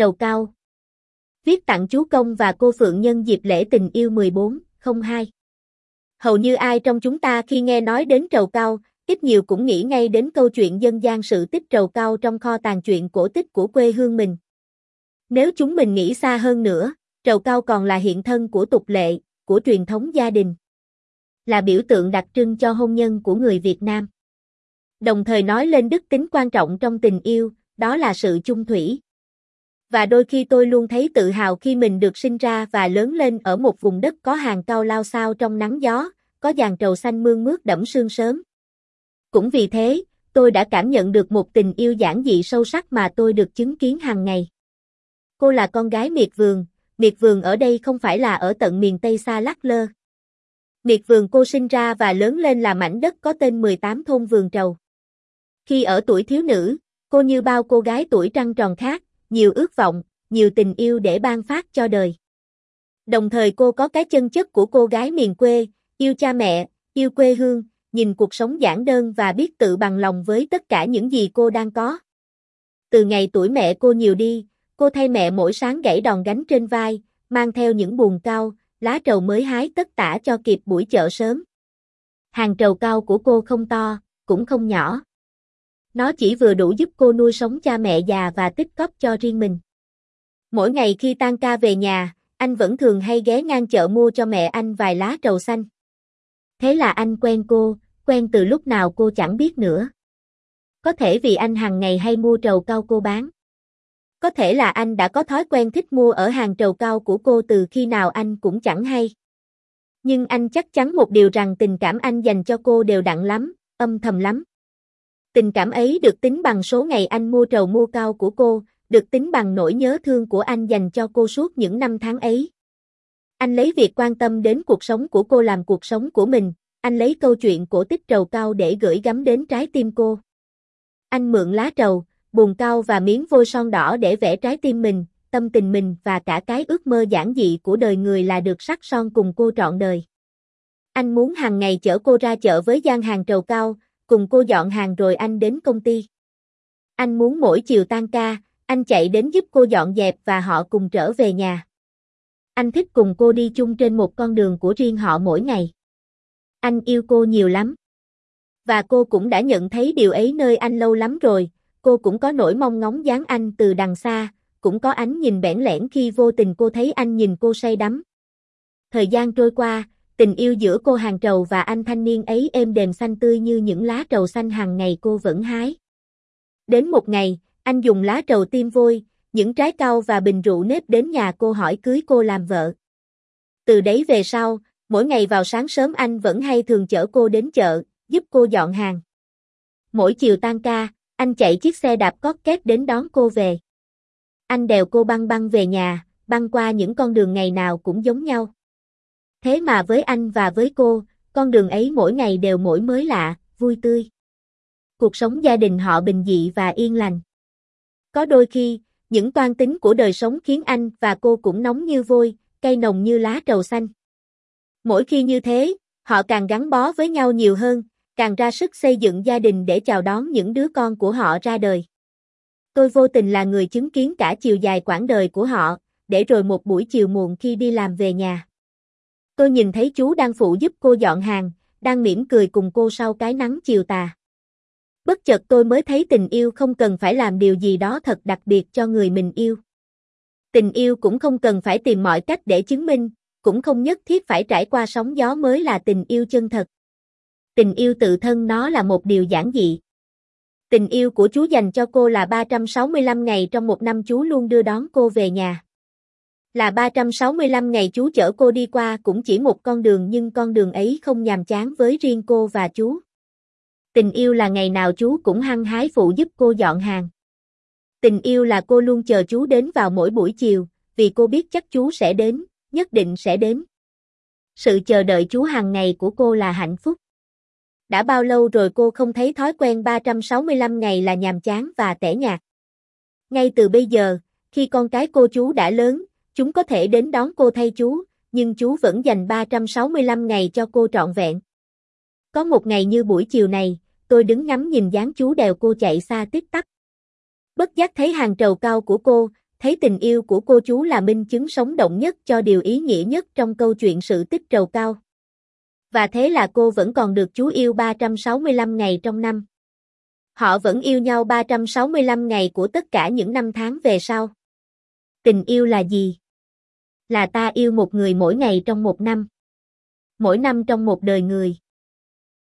Trầu cao. Viết tặng chú Công và cô Phượng nhân dịp lễ tình yêu 14, 02. Hầu như ai trong chúng ta khi nghe nói đến trầu cao, ít nhiều cũng nghĩ ngay đến câu chuyện dân gian sự tích trầu cao trong kho tàng truyện cổ tích của quê hương mình. Nếu chúng mình nghĩ xa hơn nữa, trầu cao còn là hiện thân của tục lệ, của truyền thống gia đình. Là biểu tượng đặc trưng cho hôn nhân của người Việt Nam. Đồng thời nói lên đức tính quan trọng trong tình yêu, đó là sự chung thủy. Và đôi khi tôi luôn thấy tự hào khi mình được sinh ra và lớn lên ở một vùng đất có hàng cao lao sao trong nắng gió, có dàn trầu xanh mương mướt đẫm sương sớm. Cũng vì thế, tôi đã cảm nhận được một tình yêu giản dị sâu sắc mà tôi được chứng kiến hàng ngày. Cô là con gái miệt vườn, miệt vườn ở đây không phải là ở tận miền Tây xa lắc lơ. Miệt vườn cô sinh ra và lớn lên là mảnh đất có tên 18 thôn vườn trầu. Khi ở tuổi thiếu nữ, cô như bao cô gái tuổi trăng tròn khác, nhiều ước vọng, nhiều tình yêu để ban phát cho đời. Đồng thời cô có cái chân chất của cô gái miền quê, yêu cha mẹ, yêu quê hương, nhìn cuộc sống giản đơn và biết tự bằng lòng với tất cả những gì cô đang có. Từ ngày tuổi mẹ cô nhiều đi, cô thay mẹ mỗi sáng gãy đòn gánh trên vai, mang theo những buồn cao, lá trầu mới hái tất tả cho kịp buổi chợ sớm. Hàng trầu cao của cô không to, cũng không nhỏ. Nó chỉ vừa đủ giúp cô nuôi sống cha mẹ già và tích cóp cho riêng mình. Mỗi ngày khi tan ca về nhà, anh vẫn thường hay ghé ngang chợ mua cho mẹ anh vài lá trầu xanh. Thế là anh quen cô, quen từ lúc nào cô chẳng biết nữa. Có thể vì anh hàng ngày hay mua trầu cao cô bán. Có thể là anh đã có thói quen thích mua ở hàng trầu cao của cô từ khi nào anh cũng chẳng hay. Nhưng anh chắc chắn một điều rằng tình cảm anh dành cho cô đều đặn lắm, âm thầm lắm. Tình cảm ấy được tính bằng số ngày anh mua trầu mua cao của cô, được tính bằng nỗi nhớ thương của anh dành cho cô suốt những năm tháng ấy. Anh lấy việc quan tâm đến cuộc sống của cô làm cuộc sống của mình, anh lấy câu chuyện cổ tích trầu cao để gửi gắm đến trái tim cô. Anh mượn lá trầu, bùn cao và miếng vôi son đỏ để vẽ trái tim mình, tâm tình mình và cả cái ước mơ giản dị của đời người là được sắc son cùng cô trọn đời. Anh muốn hàng ngày chở cô ra chợ với gian hàng trầu cao, cùng cô dọn hàng rồi anh đến công ty. Anh muốn mỗi chiều tan ca, anh chạy đến giúp cô dọn dẹp và họ cùng trở về nhà. Anh thích cùng cô đi chung trên một con đường của riêng họ mỗi ngày. Anh yêu cô nhiều lắm. Và cô cũng đã nhận thấy điều ấy nơi anh lâu lắm rồi, cô cũng có nỗi mong ngóng dáng anh từ đằng xa, cũng có ánh nhìn bẽn lẽn khi vô tình cô thấy anh nhìn cô say đắm. Thời gian trôi qua, tình yêu giữa cô hàng trầu và anh thanh niên ấy êm đềm xanh tươi như những lá trầu xanh hàng ngày cô vẫn hái. Đến một ngày, anh dùng lá trầu tim vôi, những trái cau và bình rượu nếp đến nhà cô hỏi cưới cô làm vợ. Từ đấy về sau, mỗi ngày vào sáng sớm anh vẫn hay thường chở cô đến chợ, giúp cô dọn hàng. Mỗi chiều tan ca, anh chạy chiếc xe đạp cót két đến đón cô về. Anh đèo cô băng băng về nhà, băng qua những con đường ngày nào cũng giống nhau. Thế mà với anh và với cô, con đường ấy mỗi ngày đều mỗi mới lạ, vui tươi. Cuộc sống gia đình họ bình dị và yên lành. Có đôi khi, những toan tính của đời sống khiến anh và cô cũng nóng như vôi, cay nồng như lá trầu xanh. Mỗi khi như thế, họ càng gắn bó với nhau nhiều hơn, càng ra sức xây dựng gia đình để chào đón những đứa con của họ ra đời. Tôi vô tình là người chứng kiến cả chiều dài quãng đời của họ, để rồi một buổi chiều muộn khi đi làm về nhà. Tôi nhìn thấy chú đang phụ giúp cô dọn hàng, đang mỉm cười cùng cô sau cái nắng chiều tà. Bất chợt tôi mới thấy tình yêu không cần phải làm điều gì đó thật đặc biệt cho người mình yêu. Tình yêu cũng không cần phải tìm mọi cách để chứng minh, cũng không nhất thiết phải trải qua sóng gió mới là tình yêu chân thật. Tình yêu tự thân nó là một điều giản dị. Tình yêu của chú dành cho cô là 365 ngày trong một năm chú luôn đưa đón cô về nhà. Là 365 ngày chú chở cô đi qua cũng chỉ một con đường nhưng con đường ấy không nhàm chán với riêng cô và chú. Tình yêu là ngày nào chú cũng hăng hái phụ giúp cô dọn hàng. Tình yêu là cô luôn chờ chú đến vào mỗi buổi chiều, vì cô biết chắc chú sẽ đến, nhất định sẽ đến. Sự chờ đợi chú hàng ngày của cô là hạnh phúc. Đã bao lâu rồi cô không thấy thói quen 365 ngày là nhàm chán và tẻ nhạt. Ngay từ bây giờ, khi con cái cô chú đã lớn, chúng có thể đến đón cô thay chú, nhưng chú vẫn dành 365 ngày cho cô trọn vẹn. Có một ngày như buổi chiều này, tôi đứng ngắm nhìn dáng chú đèo cô chạy xa tích tắc. Bất giác thấy hàng trầu cao của cô, thấy tình yêu của cô chú là minh chứng sống động nhất cho điều ý nghĩa nhất trong câu chuyện sự tích trầu cao. Và thế là cô vẫn còn được chú yêu 365 ngày trong năm. Họ vẫn yêu nhau 365 ngày của tất cả những năm tháng về sau. Tình yêu là gì? Là ta yêu một người mỗi ngày trong một năm. Mỗi năm trong một đời người.